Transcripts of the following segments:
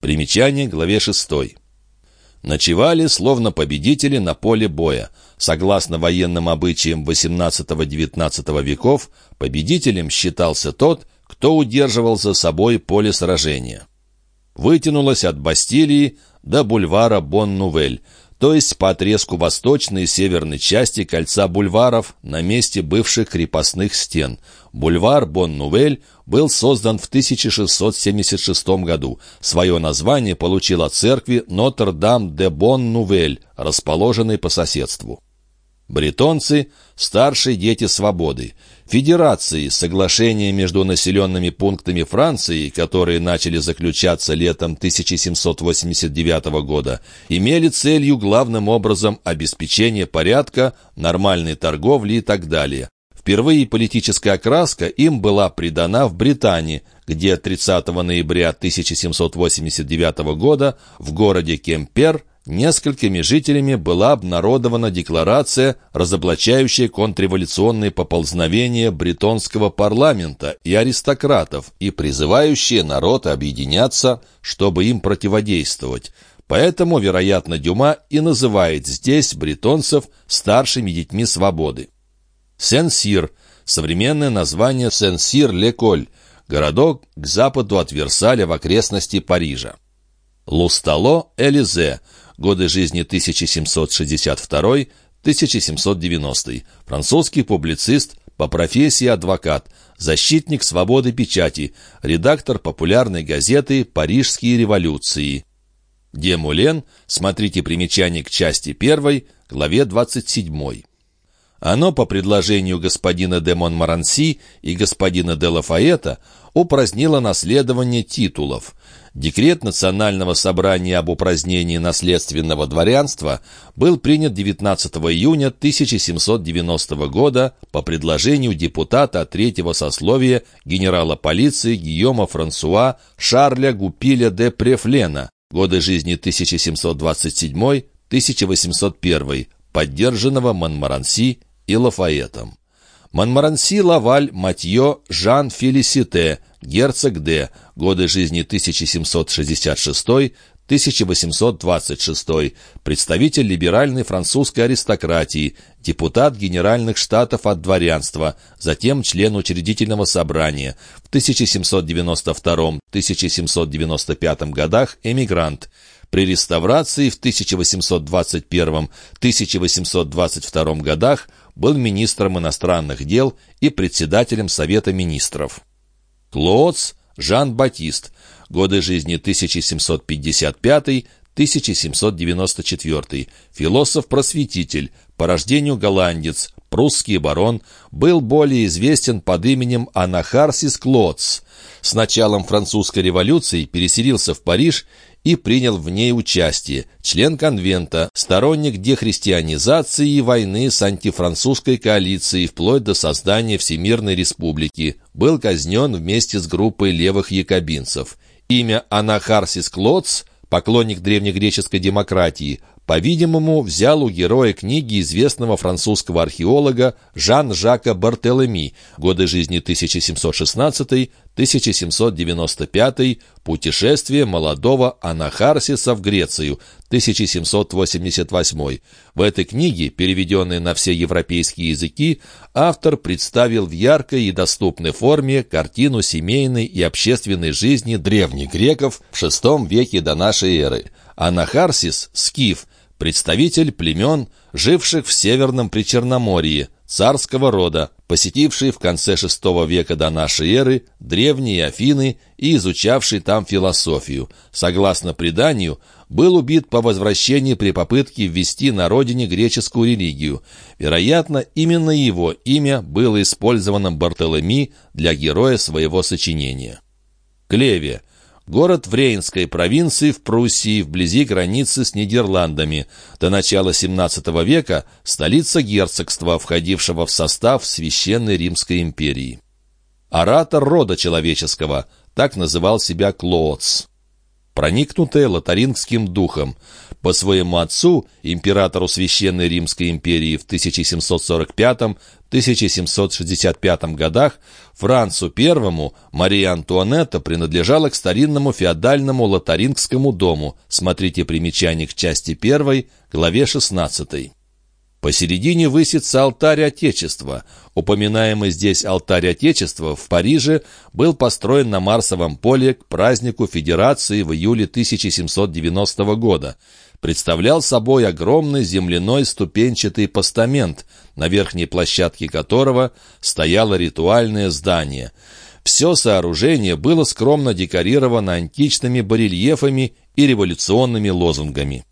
Примечание главе 6. Ночевали, словно победители на поле боя. Согласно военным обычаям XVIII-XIX веков, победителем считался тот, кто удерживал за собой поле сражения. Вытянулось от Бастилии до бульвара Бон-Нувель, то есть по отрезку восточной и северной части кольца бульваров на месте бывших крепостных стен. Бульвар Бон-Нувель был создан в 1676 году. Свое название получил от церкви Нотр-Дам-де-Бон-Нувель, расположенной по соседству. Бретонцы – старшие дети свободы. Федерации, соглашения между населенными пунктами Франции, которые начали заключаться летом 1789 года, имели целью главным образом обеспечение порядка, нормальной торговли и так далее. Впервые политическая окраска им была придана в Британии, где 30 ноября 1789 года в городе Кемпер несколькими жителями была обнародована декларация, разоблачающая контрреволюционные поползновения бретонского парламента и аристократов и призывающая народ объединяться, чтобы им противодействовать. Поэтому, вероятно, Дюма и называет здесь бретонцев старшими детьми свободы. Сен-Сир – современное название Сен-Сир-Леколь, городок к западу от Версаля в окрестности Парижа. Лустало-Элизе – годы жизни 1762-1790, французский публицист, по профессии адвокат, защитник свободы печати, редактор популярной газеты «Парижские революции». Демулен, смотрите примечание к части 1, главе 27. Оно, по предложению господина де Монмаранси и господина де Лафаэта, упразднило наследование титулов. Декрет Национального собрания об упразднении наследственного дворянства был принят 19 июня 1790 года по предложению депутата третьего сословия генерала полиции Гийома Франсуа Шарля Гупиля де Префлена, годы жизни 1727-1801, поддержанного Монмаранси и Лафаэтом. Монмаранси, Лаваль, Матье, Жан Фелисите, герцог Д, годы жизни 1766-1826, представитель либеральной французской аристократии, депутат Генеральных Штатов от дворянства, затем член учредительного собрания, в 1792-1795 годах эмигрант, при реставрации в 1821-1822 годах был министром иностранных дел и председателем Совета министров. Клоц Жан-Батист. Годы жизни 1755-1794. Философ-просветитель. По рождению голландец. Прусский барон. Был более известен под именем Анахарсис Клоц. С началом французской революции переселился в Париж и принял в ней участие, член конвента, сторонник дехристианизации и войны с антифранцузской коалицией вплоть до создания Всемирной Республики, был казнен вместе с группой левых якобинцев. Имя Анахарсис Клоц, поклонник древнегреческой демократии, по-видимому, взял у героя книги известного французского археолога Жан-Жака Бартелеми, годы жизни 1716-1795, путешествие молодого Анахарсиса в Грецию, 1788. В этой книге, переведенной на все европейские языки, автор представил в яркой и доступной форме картину семейной и общественной жизни древних греков в VI веке до нашей эры. Анахарсис – скиф – представитель племен, живших в Северном Причерноморье, царского рода, посетивший в конце VI века до нашей эры древние Афины и изучавший там философию. Согласно преданию, был убит по возвращении при попытке ввести на родине греческую религию. Вероятно, именно его имя было использовано Бартолеми для героя своего сочинения. Клеве Город в Рейнской провинции в Пруссии, вблизи границы с Нидерландами. До начала XVII века столица герцогства, входившего в состав Священной Римской империи. Оратор рода человеческого, так называл себя Клоотс. проникнутая лотарингским духом. По своему отцу, императору Священной Римской империи в 1745-1765 годах, Францу I Мария Антуанетта принадлежала к старинному феодальному лотарингскому дому. Смотрите примечание к части 1, главе 16. Посередине высится алтарь Отечества. Упоминаемый здесь алтарь Отечества в Париже был построен на Марсовом поле к празднику Федерации в июле 1790 года. Представлял собой огромный земляной ступенчатый постамент, на верхней площадке которого стояло ритуальное здание. Все сооружение было скромно декорировано античными барельефами и революционными лозунгами.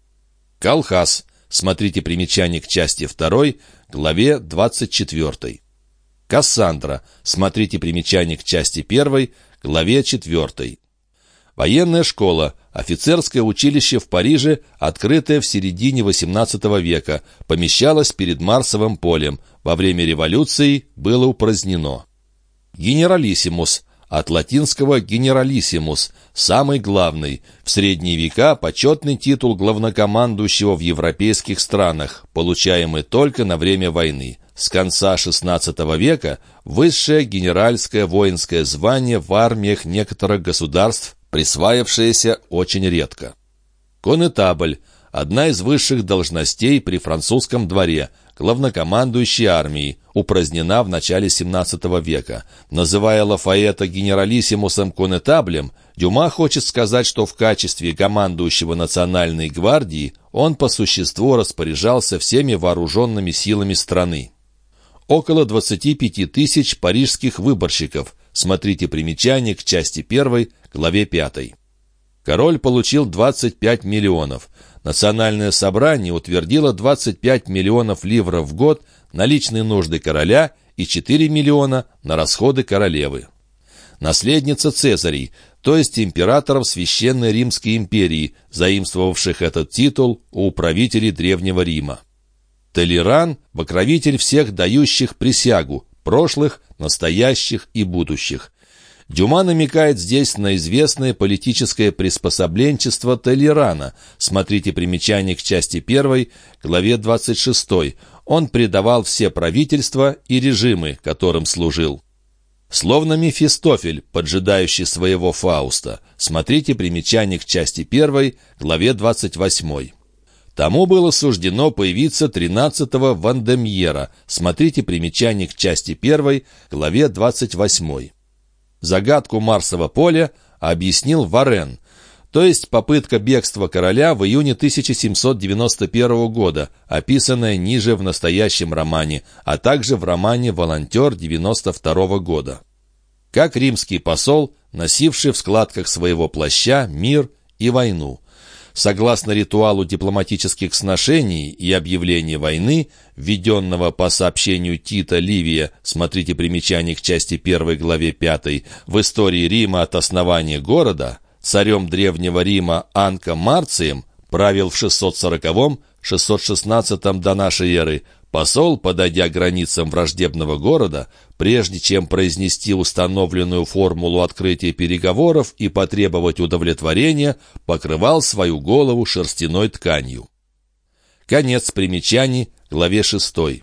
Колхаз – Смотрите примечание к части 2, главе 24. Кассандра. Смотрите примечание к части 1, главе 4. Военная школа, офицерское училище в Париже, открытое в середине XVIII века, помещалось перед Марсовым полем. Во время революции было упразднено. Генералиссимус от латинского «генералиссимус» – «самый главный». В средние века почетный титул главнокомандующего в европейских странах, получаемый только на время войны. С конца XVI века высшее генеральское воинское звание в армиях некоторых государств, присваившееся очень редко. Конетабль – одна из высших должностей при французском дворе – главнокомандующий армией, упразднена в начале XVII века. Называя Лафаэта генералиссимусом конетаблем, Дюма хочет сказать, что в качестве командующего национальной гвардии он по существу распоряжался всеми вооруженными силами страны. Около 25 тысяч парижских выборщиков. Смотрите примечание к части 1, главе 5. Король получил 25 миллионов. Национальное собрание утвердило 25 миллионов ливров в год на личные нужды короля и 4 миллиона на расходы королевы. Наследница Цезарей, то есть императоров Священной Римской империи, заимствовавших этот титул у правителей Древнего Рима. Толеран – покровитель всех дающих присягу, прошлых, настоящих и будущих. Дюма намекает здесь на известное политическое приспособленчество Толерана. Смотрите примечание к части 1, главе 26. Он предавал все правительства и режимы, которым служил. Словно Мефистофель, поджидающий своего Фауста. Смотрите примечание к части 1, главе 28. Тому было суждено появиться 13-го Вандемьера. Смотрите примечание к части 1, главе 28. Загадку Марсового поля объяснил Варен, то есть попытка бегства короля в июне 1791 года, описанная ниже в настоящем романе, а также в романе «Волонтер» 92 года. Как римский посол, носивший в складках своего плаща мир и войну – Согласно ритуалу дипломатических сношений и объявления войны, введенного по сообщению Тита Ливия, смотрите примечание к части 1 главе 5, в истории Рима от основания города, царем Древнего Рима Анка Марцием правил в 640-616 до нашей эры, Посол, подойдя к границам враждебного города, прежде чем произнести установленную формулу открытия переговоров и потребовать удовлетворения, покрывал свою голову шерстяной тканью. Конец примечаний, главе 6.